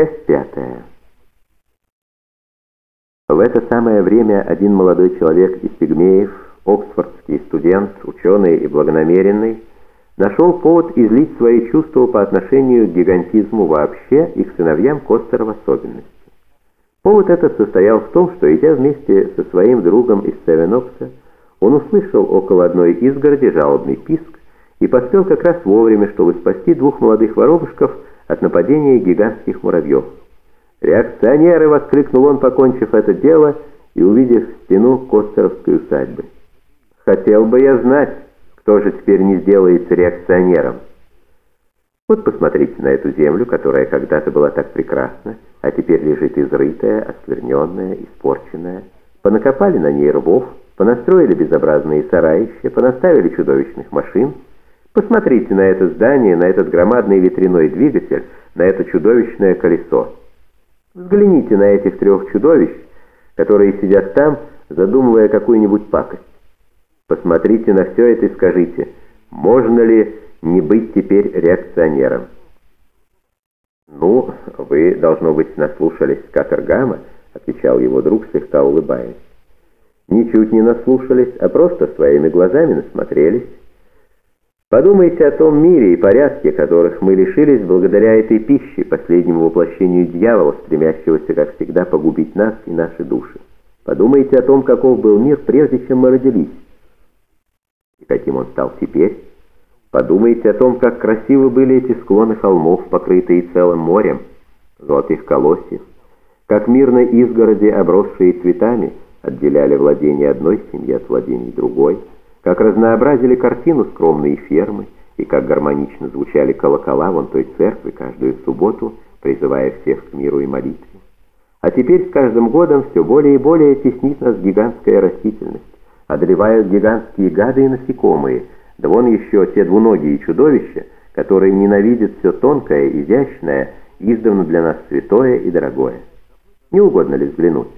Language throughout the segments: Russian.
Часть пятая. В это самое время один молодой человек из пигмеев, оксфордский студент, ученый и благонамеренный, нашел повод излить свои чувства по отношению к гигантизму вообще и к сыновьям Костера в особенности. Повод этот состоял в том, что, идя вместе со своим другом из Севенокса, он услышал около одной изгороди жалобный писк и поспел как раз вовремя, чтобы спасти двух молодых воробушков от нападения гигантских муравьев. «Реакционеры!» — воскликнул он, покончив это дело и увидев стену Костеровской усадьбы. «Хотел бы я знать, кто же теперь не сделается реакционером?» Вот посмотрите на эту землю, которая когда-то была так прекрасна, а теперь лежит изрытая, оскверненная, испорченная. Понакопали на ней рвов, понастроили безобразные сараища, понаставили чудовищных машин. Посмотрите на это здание, на этот громадный ветряной двигатель, на это чудовищное колесо. Взгляните на этих трех чудовищ, которые сидят там, задумывая какую-нибудь пакость. Посмотрите на все это и скажите, можно ли не быть теперь реакционером? «Ну, вы, должно быть, наслушались Катергама», — отвечал его друг, слегка улыбаясь. «Ничуть не наслушались, а просто своими глазами насмотрелись. Подумайте о том мире и порядке, которых мы лишились благодаря этой пище, последнему воплощению дьявола, стремящегося, как всегда, погубить нас и наши души. Подумайте о том, каков был мир, прежде чем мы родились, и каким он стал теперь. Подумайте о том, как красивы были эти склоны холмов, покрытые целым морем, золотых колосьев, как мирно изгороди, обросшие цветами, отделяли владение одной семьи от владений другой, как разнообразили картину скромные фермы, и как гармонично звучали колокола вон той церкви каждую субботу, призывая всех к миру и молитве. А теперь с каждым годом все более и более теснит нас гигантская растительность, одолевают гигантские гады и насекомые, да вон еще те двуногие чудовища, которые ненавидят все тонкое, изящное, издавна для нас святое и дорогое. Не угодно ли взглянуть?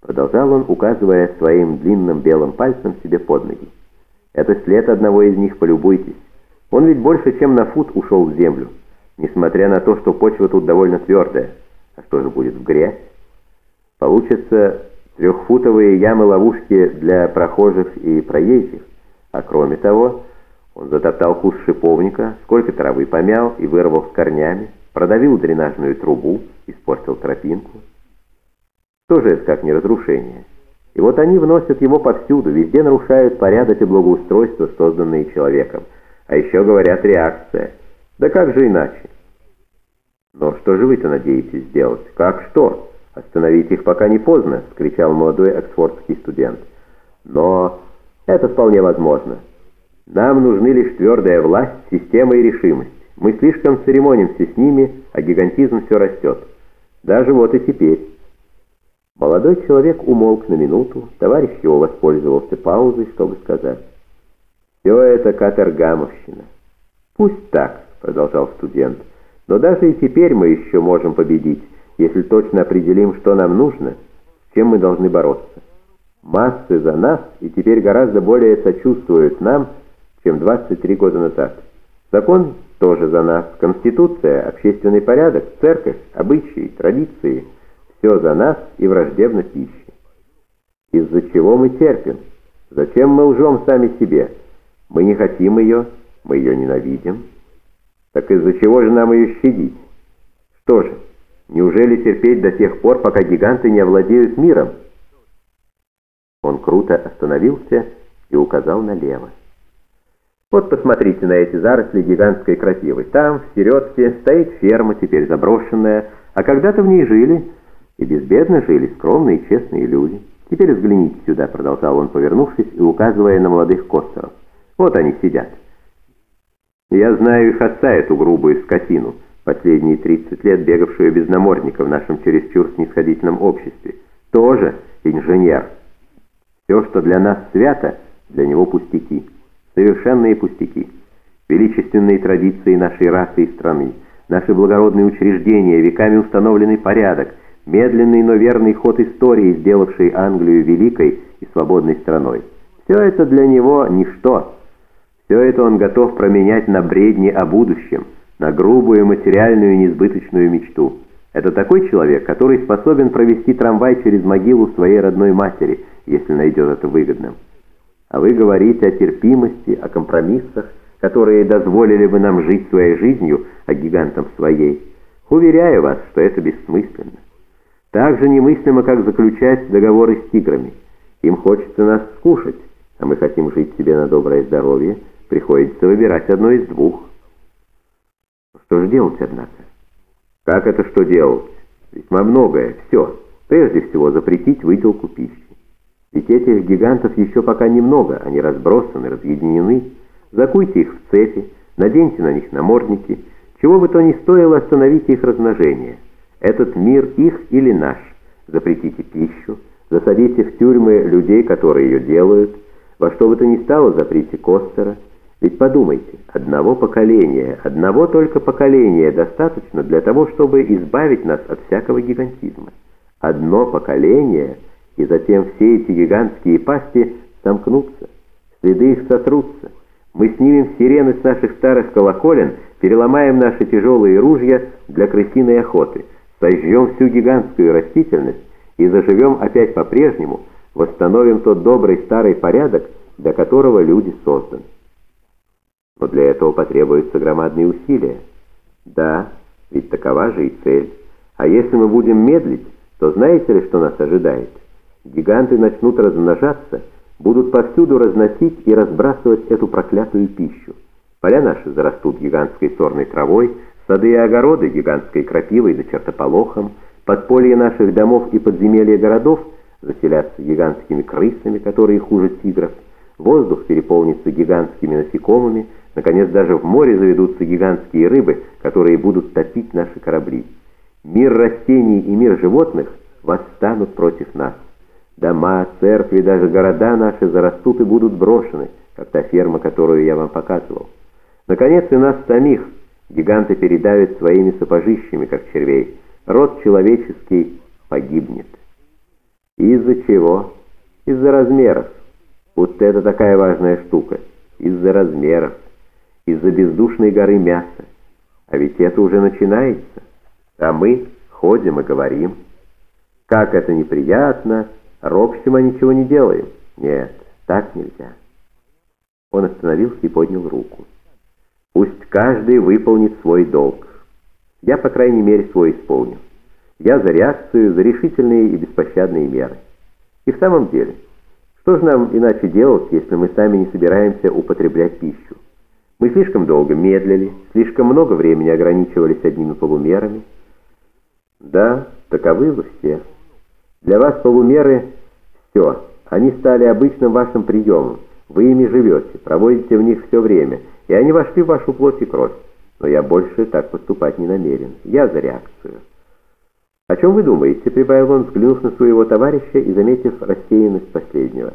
Продолжал он, указывая своим длинным белым пальцем себе под ноги. Это след одного из них, полюбуйтесь. Он ведь больше, чем на фут ушел в землю, несмотря на то, что почва тут довольно твердая. А что же будет в грязь? Получатся трехфутовые ямы-ловушки для прохожих и проезжих. А кроме того, он затоптал куст шиповника, сколько травы помял и вырвал с корнями, продавил дренажную трубу, испортил тропинку. Что же это как не разрушение? И вот они вносят его повсюду, везде нарушают порядок и благоустройство, созданные человеком. А еще говорят реакция. Да как же иначе? Но что же вы-то надеетесь сделать? Как что? Остановить их пока не поздно, скричал молодой оксфордский студент. Но это вполне возможно. Нам нужны лишь твердая власть, система и решимость. Мы слишком церемонимся с ними, а гигантизм все растет. Даже вот и теперь. Молодой человек умолк на минуту, товарищ его воспользовался паузой, чтобы сказать. «Все это катергамовщина». «Пусть так», — продолжал студент, «но даже и теперь мы еще можем победить, если точно определим, что нам нужно, с чем мы должны бороться. Массы за нас и теперь гораздо более сочувствуют нам, чем 23 года назад. Закон тоже за нас, Конституция, общественный порядок, церковь, обычаи, традиции — все за нас и враждебность ищет. Из-за чего мы терпим? Зачем мы лжем сами себе? Мы не хотим ее, мы ее ненавидим. Так из-за чего же нам ее щадить? Что же, неужели терпеть до тех пор, пока гиганты не овладеют миром? Он круто остановился и указал налево. Вот посмотрите на эти заросли гигантской крапивы. Там, в середке, стоит ферма, теперь заброшенная, а когда-то в ней жили и безбедно жили скромные и честные люди. Теперь взгляните сюда, продолжал он, повернувшись и указывая на молодых костеров. Вот они сидят. Я знаю их отца, эту грубую скотину, последние 30 лет бегавшую без намордника в нашем чересчур снисходительном обществе. Тоже инженер. Все, что для нас свято, для него пустяки. Совершенные пустяки. Величественные традиции нашей расы и страны, наши благородные учреждения, веками установленный порядок – медленный, но верный ход истории, сделавший Англию великой и свободной страной. Все это для него ничто. Все это он готов променять на бредни о будущем, на грубую материальную несбыточную мечту. Это такой человек, который способен провести трамвай через могилу своей родной матери, если найдет это выгодным. А вы говорите о терпимости, о компромиссах, которые дозволили бы нам жить своей жизнью, а гигантам своей. Уверяю вас, что это бессмысленно. Так же немыслимо, как заключать договоры с тиграми. Им хочется нас скушать, а мы хотим жить себе на доброе здоровье, приходится выбирать одно из двух. Что же делать, однако? Как это что делать? Весьма многое. Все. Прежде всего запретить выделку пищи. Ведь этих гигантов еще пока немного, они разбросаны, разъединены. Закуйте их в цепи, наденьте на них намордники. Чего бы то ни стоило, остановите их размножение. Этот мир их или наш. Запретите пищу, засадите в тюрьмы людей, которые ее делают. Во что бы то ни стало, заприте Костера. Ведь подумайте, одного поколения, одного только поколения достаточно для того, чтобы избавить нас от всякого гигантизма. Одно поколение, и затем все эти гигантские пасти сомкнутся, следы их сотрутся. Мы снимем сирены с наших старых колоколен, переломаем наши тяжелые ружья для крысиной охоты, сожжем всю гигантскую растительность и заживем опять по-прежнему, восстановим тот добрый старый порядок, для которого люди созданы. Но для этого потребуются громадные усилия. Да, ведь такова же и цель. А если мы будем медлить, то знаете ли, что нас ожидает? Гиганты начнут размножаться, будут повсюду разносить и разбрасывать эту проклятую пищу. Поля наши зарастут гигантской сорной травой, сады и огороды гигантской крапивой да чертополохом, подполье наших домов и подземелья городов заселятся гигантскими крысами, которые хуже тигров, воздух переполнится гигантскими насекомыми, наконец даже в море заведутся гигантские рыбы, которые будут топить наши корабли. Мир растений и мир животных восстанут против нас. Дома, церкви, даже города наши зарастут и будут брошены, как та ферма, которую я вам показывал. Наконец и нас самих гиганты передавят своими сапожищами, как червей. Род человеческий погибнет. Из-за чего? Из-за размеров. Вот это такая важная штука. Из-за размеров. Из-за бездушной горы мяса. А ведь это уже начинается. А мы ходим и говорим. Как это неприятно, Ропщим, а ничего не делаем. Нет, так нельзя. Он остановился и поднял руку. Пусть каждый выполнит свой долг. Я, по крайней мере, свой исполню. Я за реакцию, за решительные и беспощадные меры. И в самом деле, что же нам иначе делать, если мы сами не собираемся употреблять пищу? Мы слишком долго медлили, слишком много времени ограничивались одними полумерами. Да, таковы вы все. Для вас полумеры – все. Они стали обычным вашим приемом. Вы ими живете, проводите в них все время, и они вошли в вашу плоть и кровь. Но я больше так поступать не намерен. Я за реакцию. «О чем вы думаете?» — прибавил он, взглянув на своего товарища и заметив рассеянность последнего.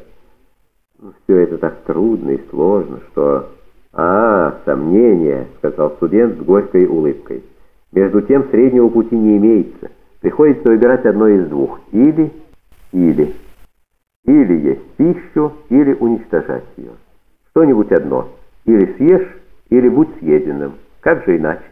«Ну, «Все это так трудно и сложно, что...» «А, сомнения», — сказал студент с горькой улыбкой. «Между тем среднего пути не имеется». Приходится выбирать одно из двух. Или, или. Или есть пищу, или уничтожать ее. Что-нибудь одно. Или съешь, или будь съеденным. Как же иначе?